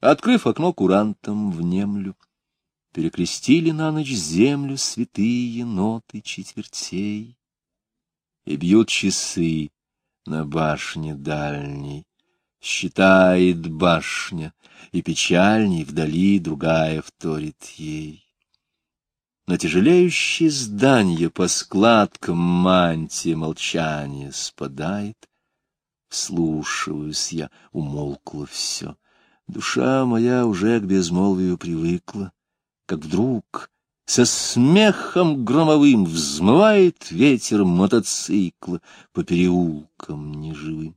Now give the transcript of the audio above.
Открыв окно курантом, внемлю. Перекрестили на ночь землю святые ноты четвертей. И бьют часы на башне дальней. Считает башня, и печальней вдали другая вторит ей. На тяжелеющее здание по складкам мантия молчание спадает. Вслушиваюсь я, умолкло все. Душа моя уже к безмолвию привыкла, как вдруг со смехом громовым взмывает ветер мотоцикла по переулкам неживым.